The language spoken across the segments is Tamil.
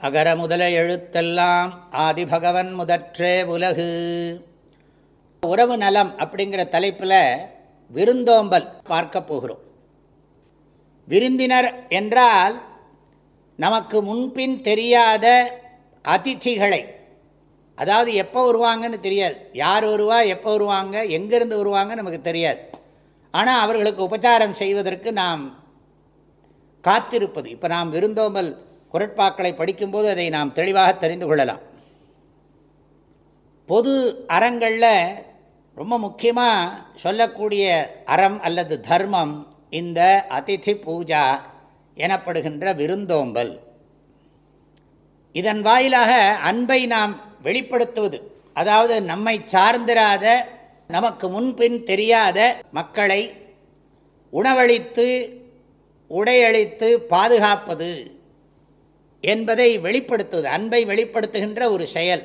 அகர முதல எழுத்தெல்லாம் ஆதிபகவன் முதற்றே உலகு. உறவு நலம் அப்படிங்கிற தலைப்பில் விருந்தோம்பல் பார்க்க போகிறோம். விருந்தினர் என்றால் நமக்கு முன்பின் தெரியாத அதிதிகளை அதாவது எப்போ வருவாங்கன்னு தெரியாது. யார் வருவா எப்போ வருவாங்க எங்கேருந்து வருவாங்க நமக்கு தெரியாது. ஆனால் அவர்களுக்கு உபச்சாரம் செய்வதற்கு நாம் காத்திருப்பது. இப்போ நாம் விருந்தோம்பல் குரட்பாக்களை படிக்கும்போது அதை நாம் தெளிவாக தெரிந்து கொள்ளலாம். பொது அறங்களில் ரொம்ப முக்கியமாக சொல்லக்கூடிய அறம் அல்லது தர்மம் இந்த அதிதி பூஜா எனப்படுகின்ற விருந்தோம்பல். இதன் வாயிலாக அன்பை நாம் வெளிப்படுத்துவது அதாவது நம்மை சார்ந்திராத நமக்கு முன்பின் தெரியாத மக்களை உணவளித்து உடையளித்து பாதுகாப்பது. என்பதை வெளிப்படுத்துவது அன்பை வெளிப்படுத்துகின்ற ஒரு செயல்.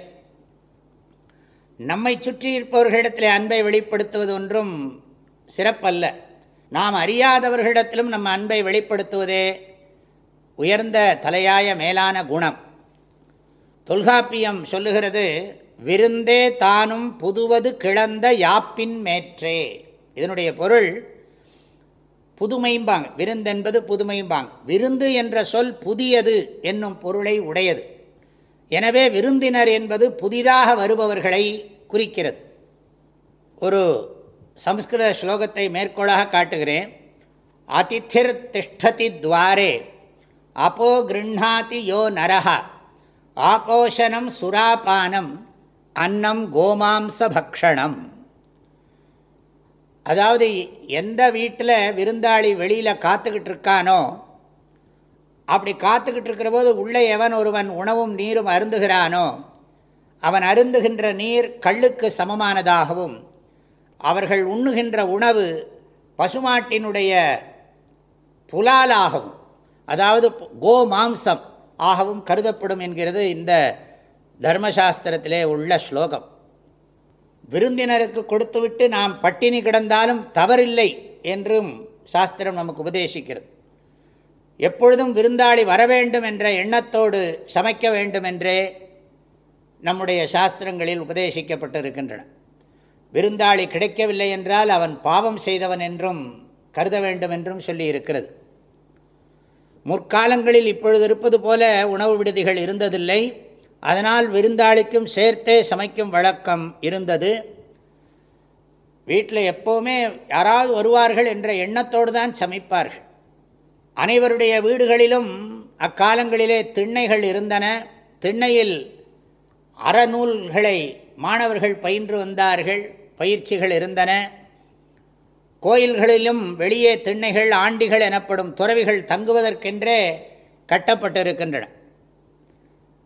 நம்மை சுற்றி இருப்பவர்களிடத்தில் அன்பை வெளிப்படுத்துவது ஒன்றும் சிறப்பல்ல. நாம் அறியாதவர்களிடத்திலும் நம்ம அன்பை வெளிப்படுத்துவதே உயர்ந்த தலையாய மேலான குணம். தொல்காப்பியம் சொல்லுகிறது விருந்தே தானும் புதுவது கிளந்த யாப்பின் மேற்றே. இதனுடைய பொருள் புதுமைம்பாங்க விருந்தென்பது புதுமையும்பாங்க. விருந்து என்ற சொல் புதியது என்னும் பொருளை உடையது. எனவே விருந்தினர் என்பது புதிதாக வருபவர்களை குறிக்கிறது. ஒரு சம்ஸ்கிருத ஸ்லோகத்தை மேற்கோளாக காட்டுகிறேன். அதித்திர் திஷ்டதி துவாரே அப்போ கிருண்ணாதி யோ நரஹா ஆபோஷனம் சுராபானம் அன்னம் கோமாம்ச பக்ஷணம். அதாவது எந்த வீட்டில் விருந்தாளி வெளியில் காத்துக்கிட்டு இருக்கானோ அப்படி காத்துக்கிட்டு இருக்கிற போது உள்ளே எவன் ஒருவன் உணவும் நீரும் அருந்துகிறானோ அவன் அருந்துகின்ற நீர் கல்லுக்கு சமமானதாகவும் அவர்கள் உண்ணுகின்ற உணவு பசுமாட்டினுடைய புலாலாகவும் அதாவது கோ மாம்சம் ஆகவும் கருதப்படும் என்கிறது இந்த தர்மசாஸ்திரத்திலே உள்ள ஸ்லோகம். விருந்தினருக்கு கொடுத்துவிட்டு நாம் பட்டினி கிடந்தாலும் தவறில்லை என்றும் சாஸ்திரம் நமக்கு உபதேசிக்கிறது. எப்பொழுதும் விருந்தாளி வர வேண்டும் என்ற எண்ணத்தோடு சமைக்க வேண்டும் என்றே நம்முடைய சாஸ்திரங்களில் உபதேசிக்கப்பட்டு இருக்கின்றன விருந்தாளி கிடைக்கவில்லை என்றால் அவன் பாவம் செய்தவன் என்றும் கருத வேண்டும் என்றும் சொல்லியிருக்கிறது. முற்காலங்களில் இப்பொழுது இருப்பது போல உணவு விடுதிகள் இருந்ததில்லை. அதனால் விருந்தாளிக்கும் சேர்த்தே சமைக்கும் வழக்கம் இருந்தது. வீட்டில் எப்போவுமே யாராவது வருவார்கள் என்ற எண்ணத்தோடு தான் சமைப்பார்கள். அனைவருடைய வீடுகளிலும் அக்காலங்களிலே திண்ணைகள் இருந்தன. திண்ணையில் அறநூல்களை மாணவர்கள் பயின்று வந்தார்கள். பயிற்சிகள் இருந்தன. கோயில்களிலும் வெளியே திண்ணைகள் ஆண்டிகள் எனப்படும் துறவிகள் தங்குவதற்கென்றே கட்டப்பட்டிருக்கின்றன.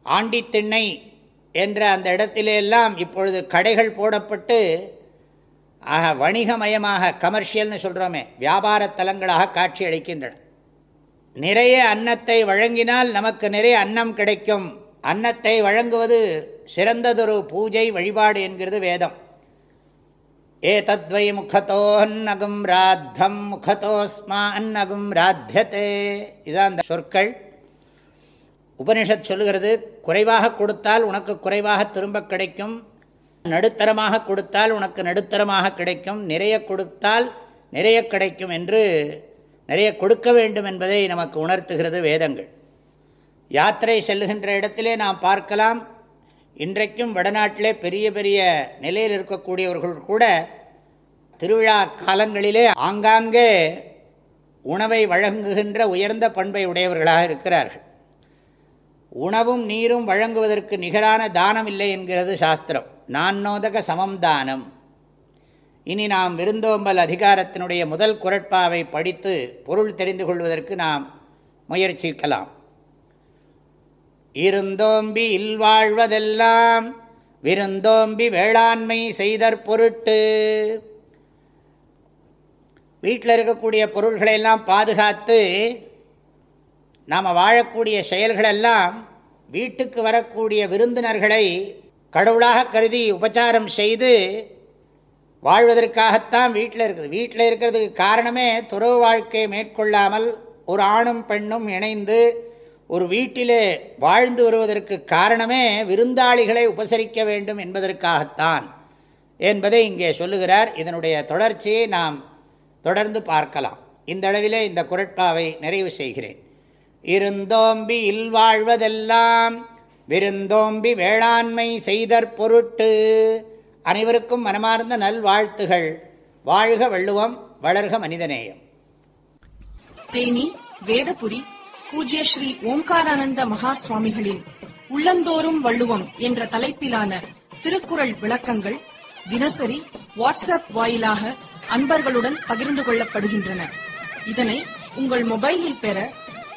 ஆண்டித்திண்ணை என்ற அந்த இடத்திலெல்லாம் இப்பொழுது கடைகள் போடப்பட்டு ஆக வணிகமயமாக கமர்ஷியல்னு சொல்கிறோமே வியாபார தலங்களாக காட்சி அளிக்கின்றன. நிறைய அன்னத்தை வழங்கினால் நமக்கு நிறைய அன்னம் கிடைக்கும். அன்னத்தை வழங்குவது சிறந்ததொரு பூஜை வழிபாடு என்கிறது வேதம். ஏ தத்வை முகத்தோன்னகும் ராத்தம் முகத்தோஸ்மா அன்னகும் ராத்தியத்தே இதான் அந்த சொற்கள். உபனிஷத் சொல்லுகிறது குறைவாக கொடுத்தால் உனக்கு குறைவாக திரும்ப கிடைக்கும். நடுத்தரமாக கொடுத்தால் உனக்கு நடுத்தரமாக கிடைக்கும். நிறைய கொடுத்தால் நிறைய கிடைக்கும் என்று நிறைய கொடுக்க வேண்டும் என்பதை நமக்கு உணர்த்துகிறது வேதங்கள். யாத்திரை செல்லுகின்ற இடத்திலே நாம் பார்க்கலாம். இன்றைக்கும் வடநாட்டிலே பெரிய பெரிய நிலையில் இருக்கக்கூடியவர்கள் கூட திருவிழா காலங்களிலே ஆங்காங்கே உணவை வழங்குகின்ற உயர்ந்த பண்பை உடையவர்களாக இருக்கிறார்கள். உணவும் நீரும் வழங்குவதற்கு நிகரான தானம் இல்லை என்கிறது சாஸ்திரம். நான்னோதக சமம் தானம். இனி நாம் விருந்தோம்பல் அதிகாரத்தினுடைய முதல் குரட்பாவை படித்து பொருள் தெரிந்து கொள்வதற்கு நாம் முயற்சிக்கலாம். இருந்தோம்பி இல்வாழ்வதெல்லாம் விருந்தோம்பி வேளாண்மை செய்தற் பொருட்டு. வீட்டில் இருக்கக்கூடிய பொருள்களையெல்லாம் பாதுகாத்து நாம் வாழக்கூடிய செயல்களெல்லாம் வீட்டுக்கு வரக்கூடிய விருந்தினர்களை கடவுளாக கருதி உபச்சாரம் செய்து வாழ்வதற்காகத்தான் வீட்டில் இருக்குது. வீட்டில் இருக்கிறதுக்கு காரணமே துறவு வாழ்க்கையை மேற்கொள்ளாமல் ஒரு ஆணும் பெண்ணும் இணைந்து ஒரு வீட்டிலே வாழ்ந்து வருவதற்கு காரணமே விருந்தாளிகளை உபசரிக்க வேண்டும் என்பதற்காகத்தான் என்பதை இங்கே சொல்லுகிறார். இதனுடைய தொடர்ச்சியை நாம் தொடர்ந்து பார்க்கலாம். இந்த அளவிலே இந்த குரட்பாவை நிறைவு செய்கிறேன். இருந்தோம்பி இல்வாழ்வதெல்லாம் விருந்தோம்பி வேளாண்மை செய்தற் பொருட்டு. அனைவருக்கும் மனமார்ந்த நல்வாழ்த்துகள். வாழ்க வள்ளுவம் வளர்க மனிதநேயம். தேனி வேதபுரி பூஜ்ய ஸ்ரீ ஓம்காரானந்த மகா சுவாமிகளின் உள்ளந்தோறும் வள்ளுவம் என்ற தலைப்பிலான திருக்குறள் விளக்கங்கள் தினசரி வாட்ஸ்அப் வாயிலாக அன்பர்களுடன் பகிர்ந்து கொள்ளப்படுகின்றன. இதனை உங்கள் மொபைலில் பெற